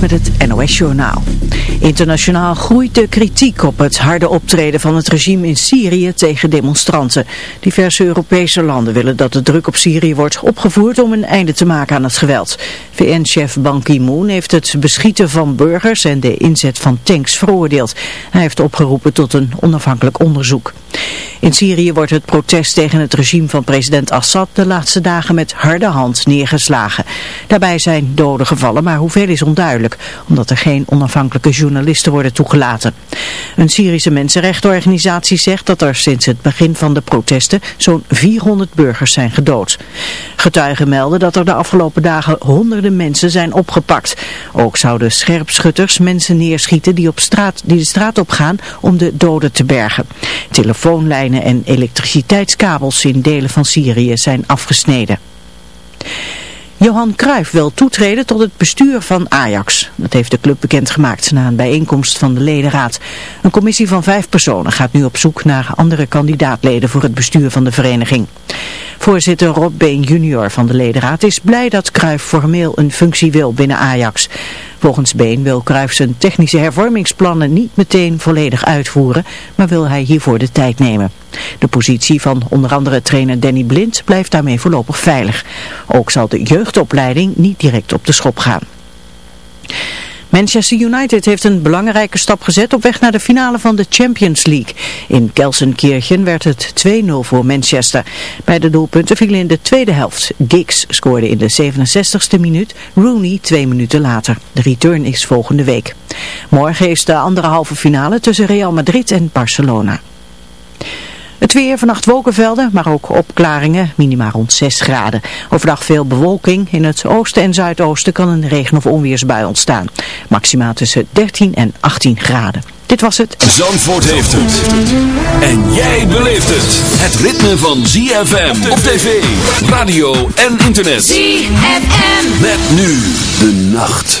met het NOS-journaal. Internationaal groeit de kritiek op het harde optreden van het regime in Syrië tegen demonstranten. Diverse Europese landen willen dat de druk op Syrië wordt opgevoerd om een einde te maken aan het geweld. VN-chef Ban Ki-moon heeft het beschieten van burgers en de inzet van tanks veroordeeld. Hij heeft opgeroepen tot een onafhankelijk onderzoek. In Syrië wordt het protest tegen het regime van president Assad de laatste dagen met harde hand neergeslagen. Daarbij zijn doden gevallen, maar hoeveel is onduidelijk, omdat er geen onafhankelijke journalisten worden toegelaten. Een Syrische mensenrechtenorganisatie zegt dat er sinds het begin van de protesten zo'n 400 burgers zijn gedood. Getuigen melden dat er de afgelopen dagen honderden mensen zijn opgepakt. Ook zouden scherpschutters mensen neerschieten die, op straat, die de straat op gaan om de doden te bergen. Telefoonlijnen en elektriciteitskabels in delen van Syrië zijn afgesneden. Johan Cruijff wil toetreden tot het bestuur van Ajax. Dat heeft de club bekendgemaakt na een bijeenkomst van de ledenraad. Een commissie van vijf personen gaat nu op zoek naar andere kandidaatleden voor het bestuur van de vereniging. Voorzitter Rob Been junior van de ledenraad is blij dat Cruijff formeel een functie wil binnen Ajax. Volgens Been wil Cruijff zijn technische hervormingsplannen niet meteen volledig uitvoeren, maar wil hij hiervoor de tijd nemen. De positie van onder andere trainer Danny Blind blijft daarmee voorlopig veilig. Ook zal de jeugdopleiding niet direct op de schop gaan. Manchester United heeft een belangrijke stap gezet op weg naar de finale van de Champions League. In Kelsenkirchen werd het 2-0 voor Manchester. Bij de doelpunten vielen in de tweede helft. Giggs scoorde in de 67ste minuut, Rooney twee minuten later. De return is volgende week. Morgen is de andere halve finale tussen Real Madrid en Barcelona. Het weer, vannacht wolkenvelden, maar ook opklaringen, minima rond 6 graden. Overdag veel bewolking. In het oosten en zuidoosten kan een regen- of onweersbui ontstaan. Maxima tussen 13 en 18 graden. Dit was het. Zandvoort heeft het. En jij beleeft het. Het ritme van ZFM op tv, radio en internet. ZFM. Met nu de nacht.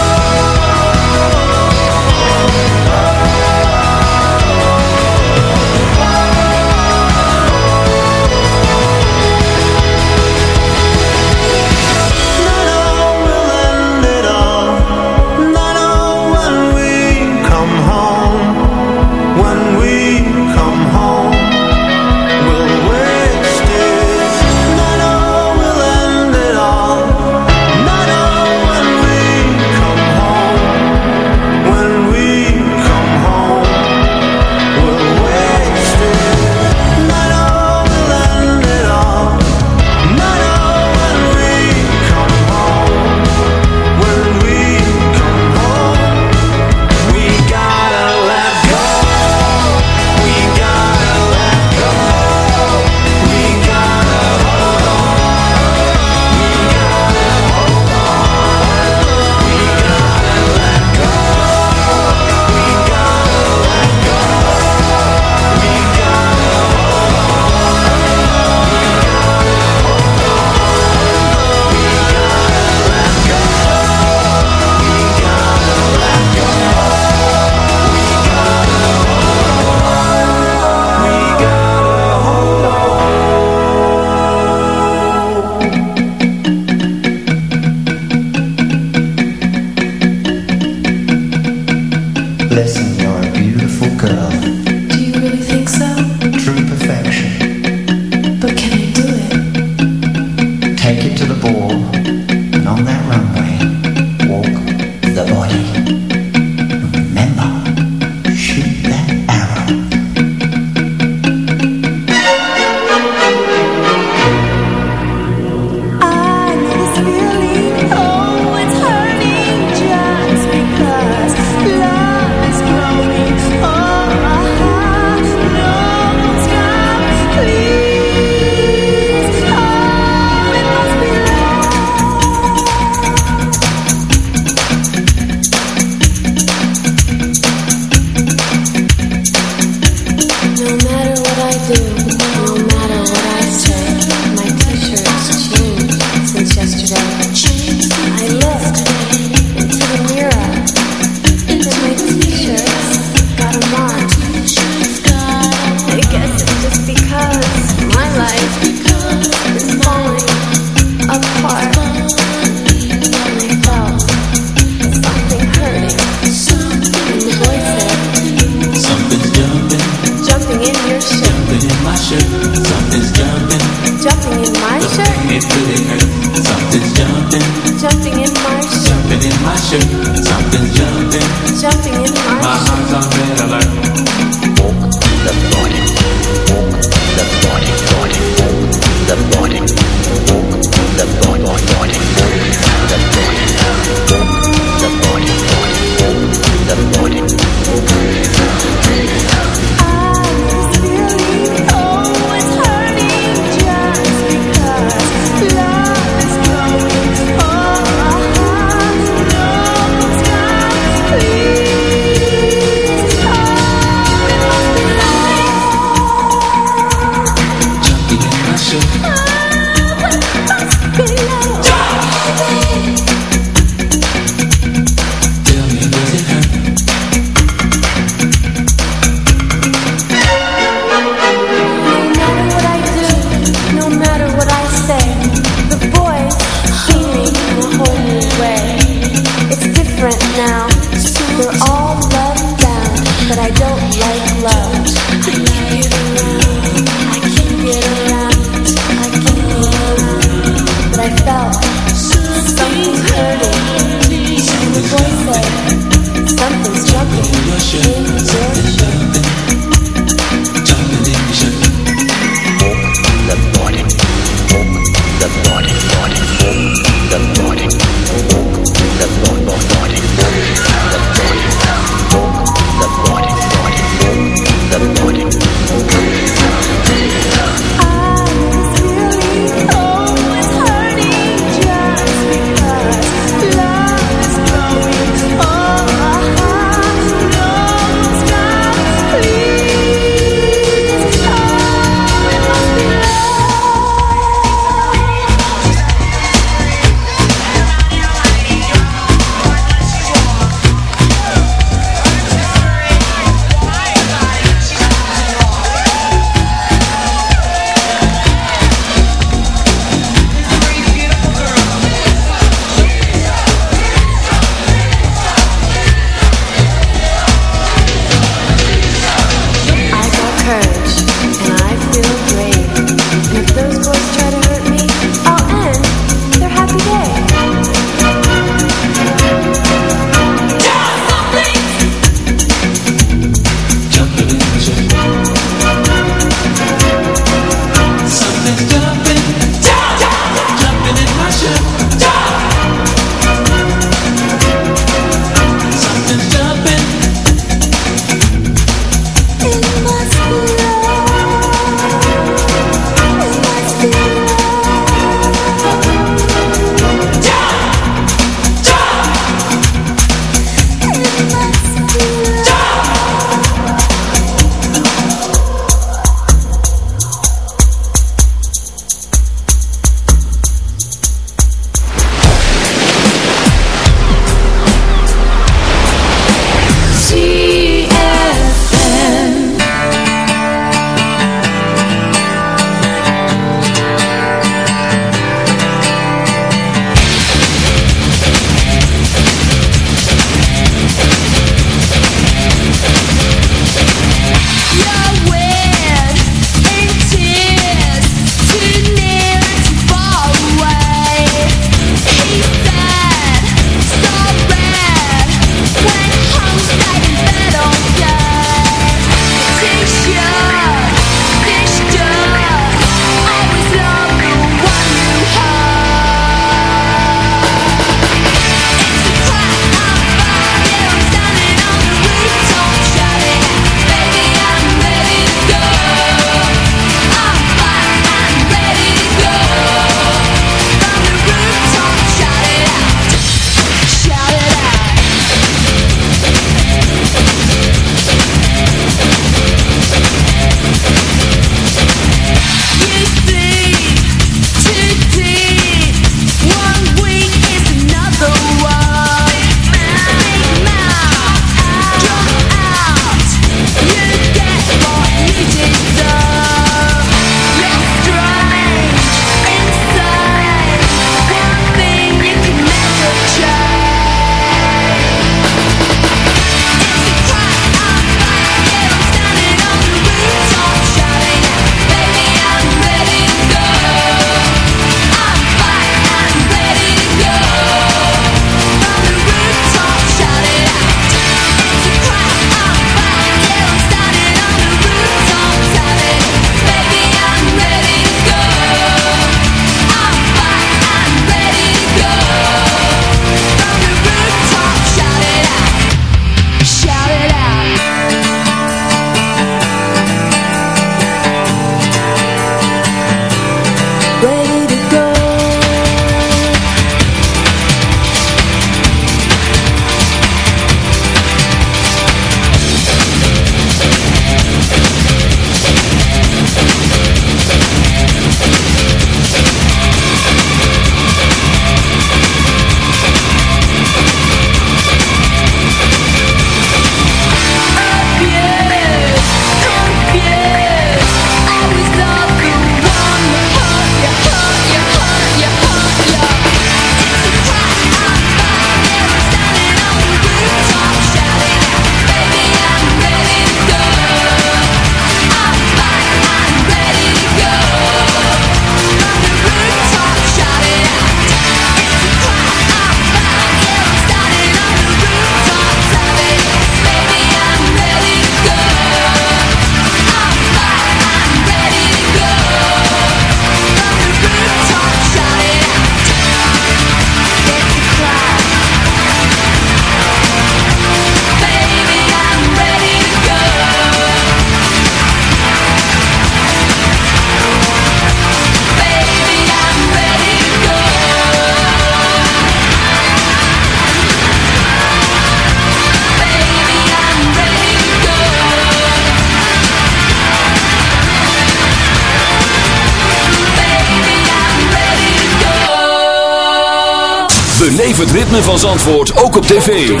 Beleef het ritme van Zandvoort ook op tv.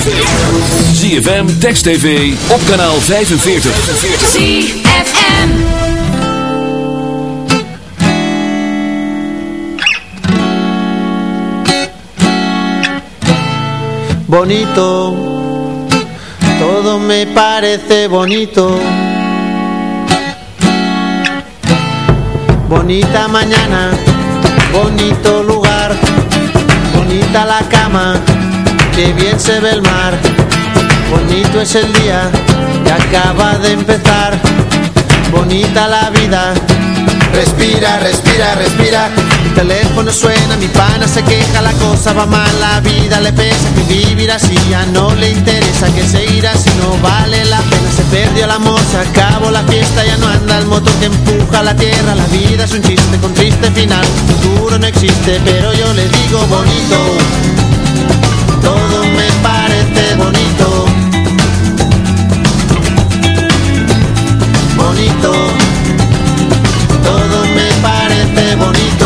ZFM, Text TV, op kanaal 45. ZFM Bonito, todo me parece bonito. Bonita mañana, bonito lugar, bonita la cama, que bien se ve el mar. Bonito es el día que acaba de empezar, bonita la vida. Respira, respira, respira. Mi teléfono suena, mi pana se queja, la cosa va mal, la vida le pesa, que vivir así ya no le interesa, que seguir así no vale la pena. Perdió el amor, se acabó la fiesta, ya no anda el motor que empuja la tierra. La vida es un chiste con triste final, futuro no existe, pero yo le digo bonito. Todo me parece bonito. Bonito todo me parece bonito.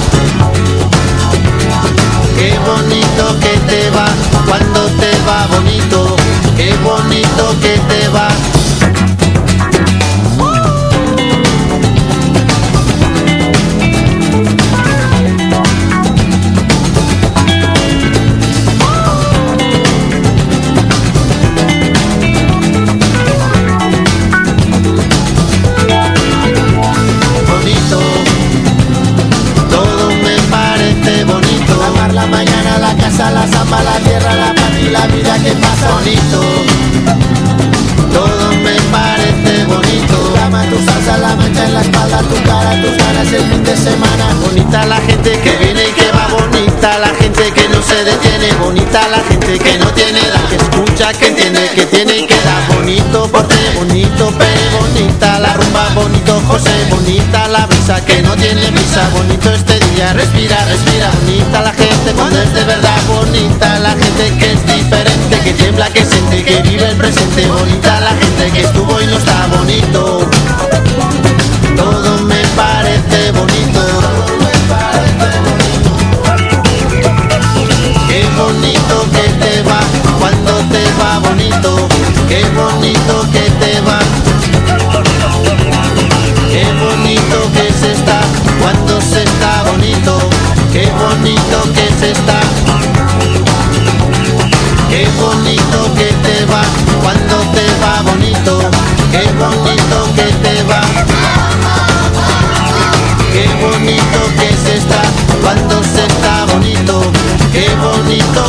Que tiene que da. Bonito porte, bonito pe, bonita la rumba, bonito José, bonita la brisa que no tiene prisa, bonito este día, respira, respira, bonita la gente cuando es de verdad, bonita la gente que es diferente, que tiembla, que siente, que vive el presente, bonita la gente que estuvo y no está bonito, 人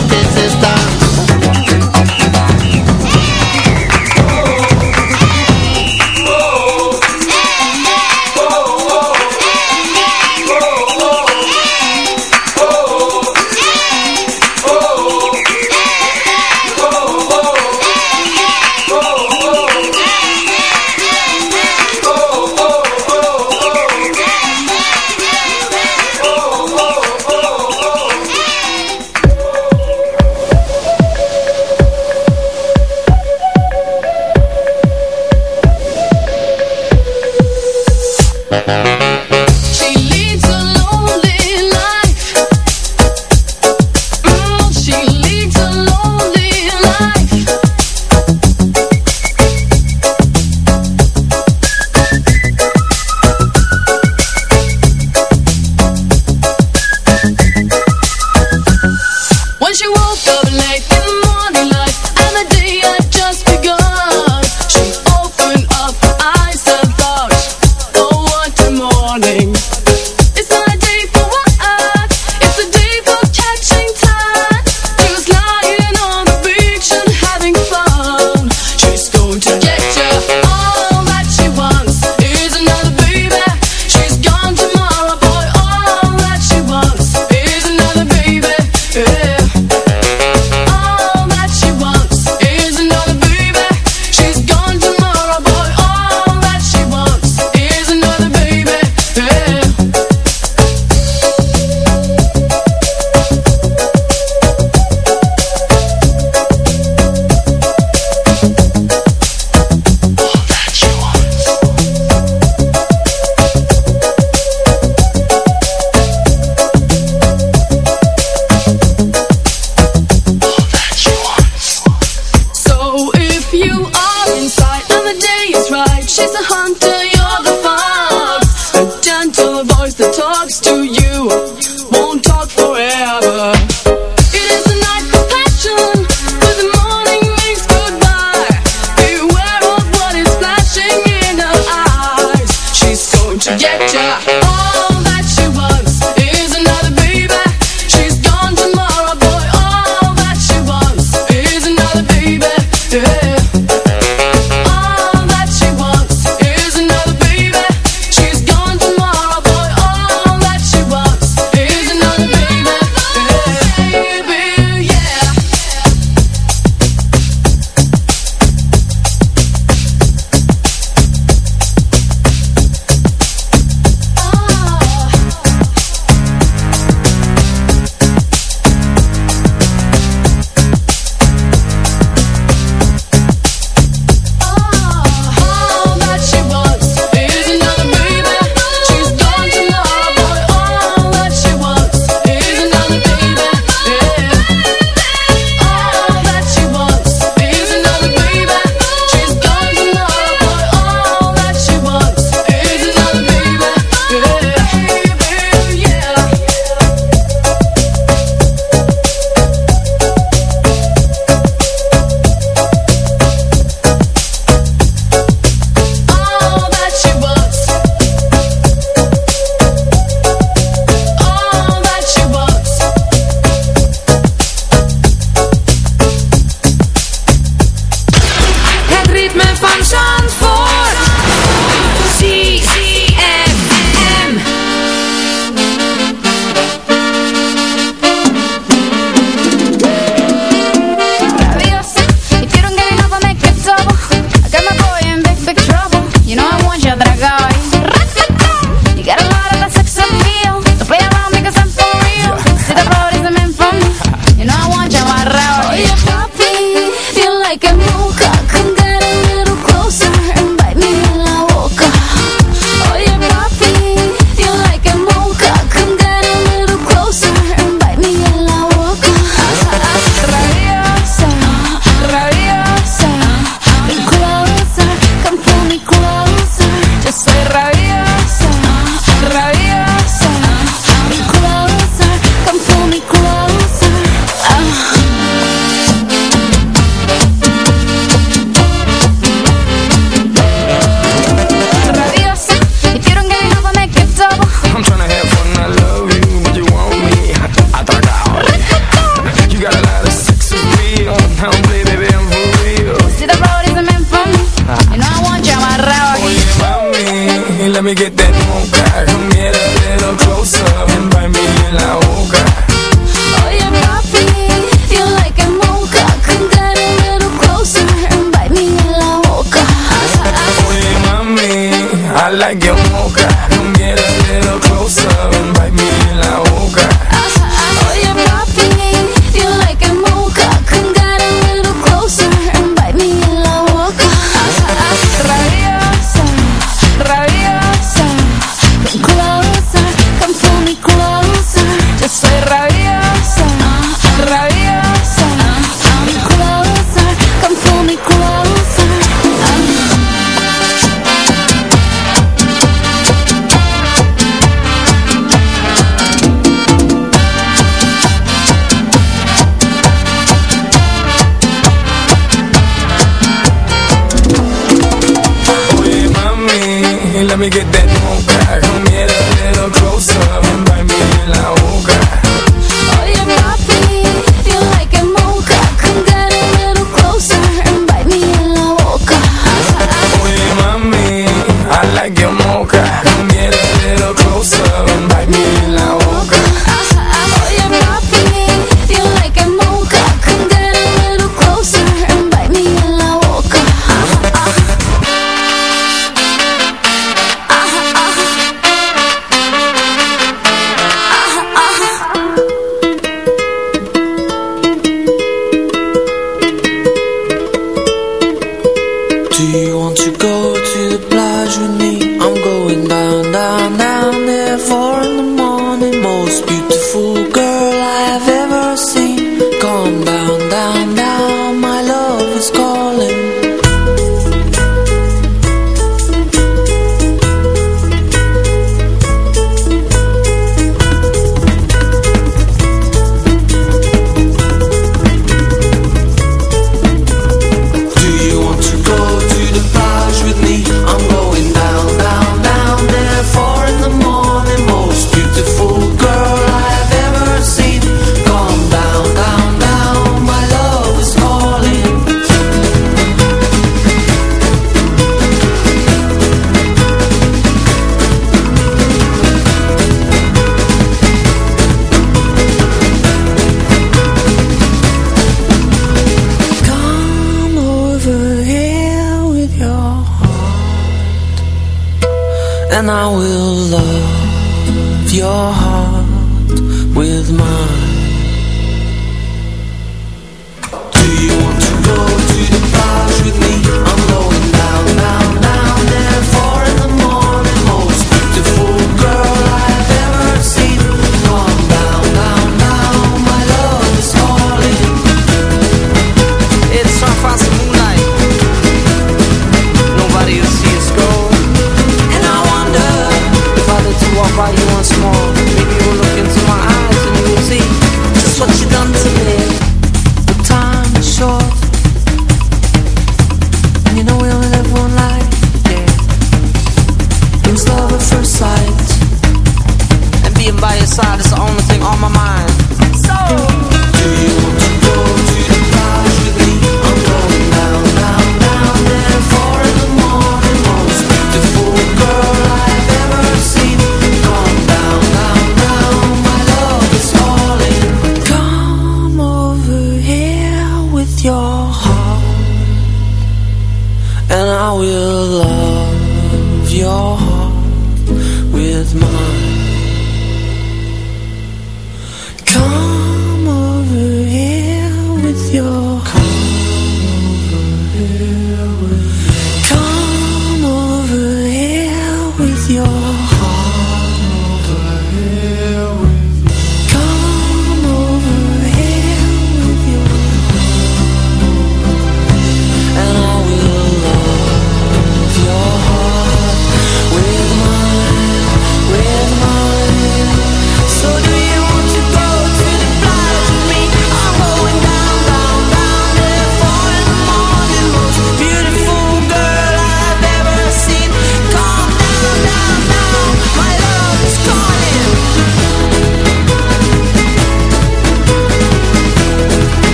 Here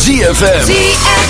ZFM. ZFM.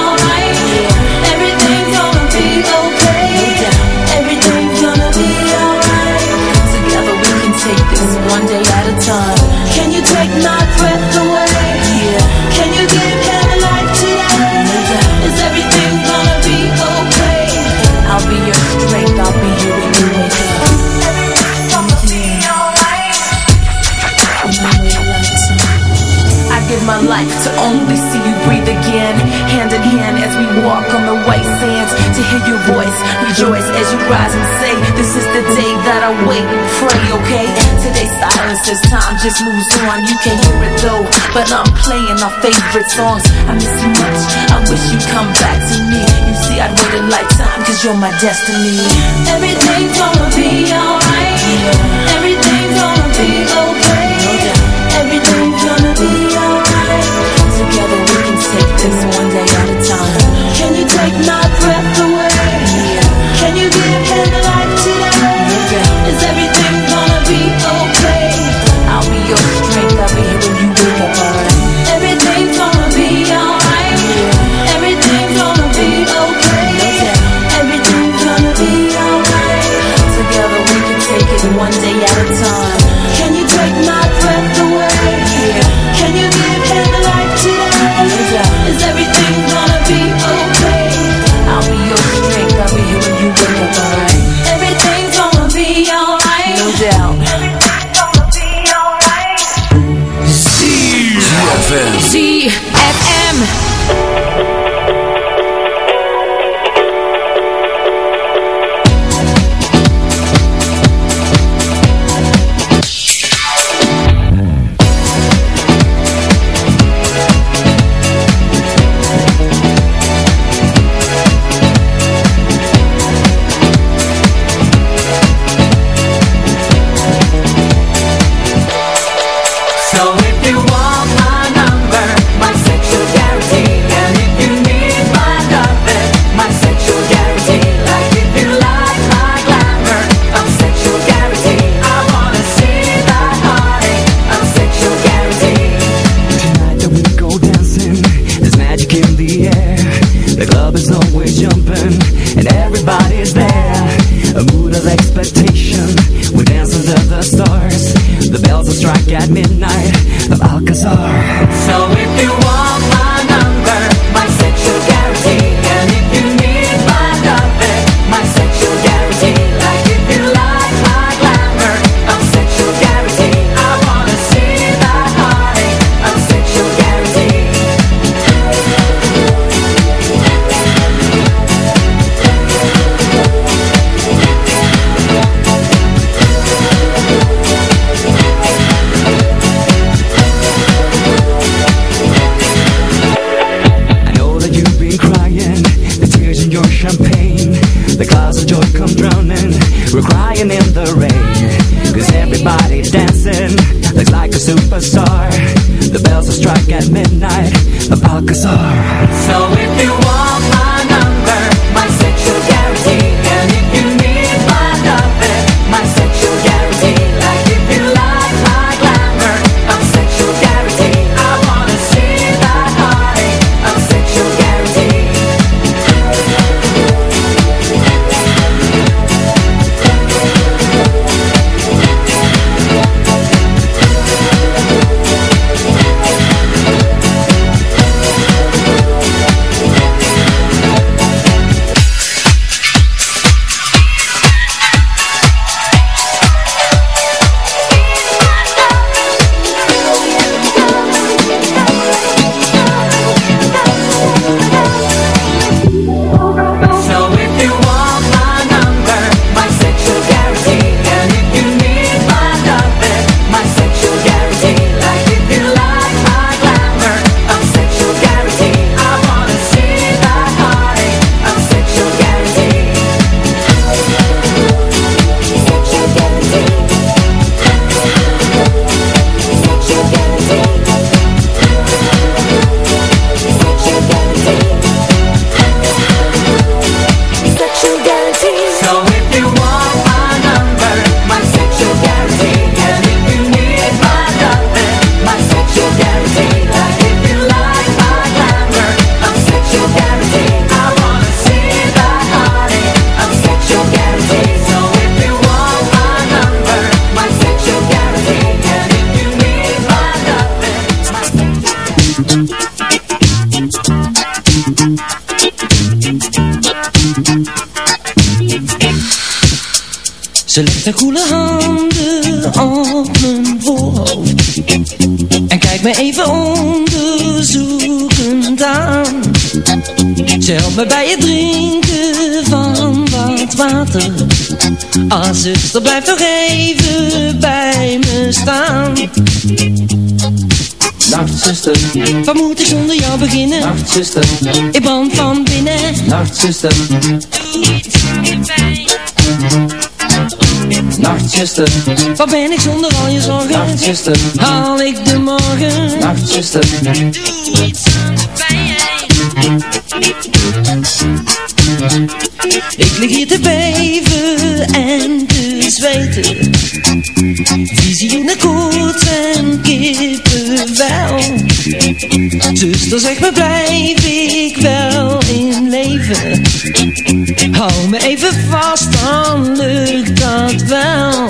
hear your voice. Rejoice as you rise and say This is the day that I wait and pray, okay? Today's silence as time just moves on. You can't hear it though But I'm playing our favorite songs. I miss you much, I wish you'd come back to me. You see I'd wait a lifetime Cause you're my destiny. Everything's gonna be alright. Everything's gonna be okay. Everything's gonna be alright. Together we can take this one day at a time. Can you take my breath Ah, zuster, blijf nog even bij me staan. Nachtzuster, Wat moet ik zonder jou beginnen? nachtzuster, Ik brand van binnen. nachtzuster, nachtzuster, Wat ben ik zonder al je zorgen? nachtzuster, Haal ik de morgen? nachtzuster, Ik lig hier te beven en te zweten. Visioenen, koorts en kippenvel. Zuster, zeg me, blijf ik wel in leven? Hou me even vast, dan lukt dat wel.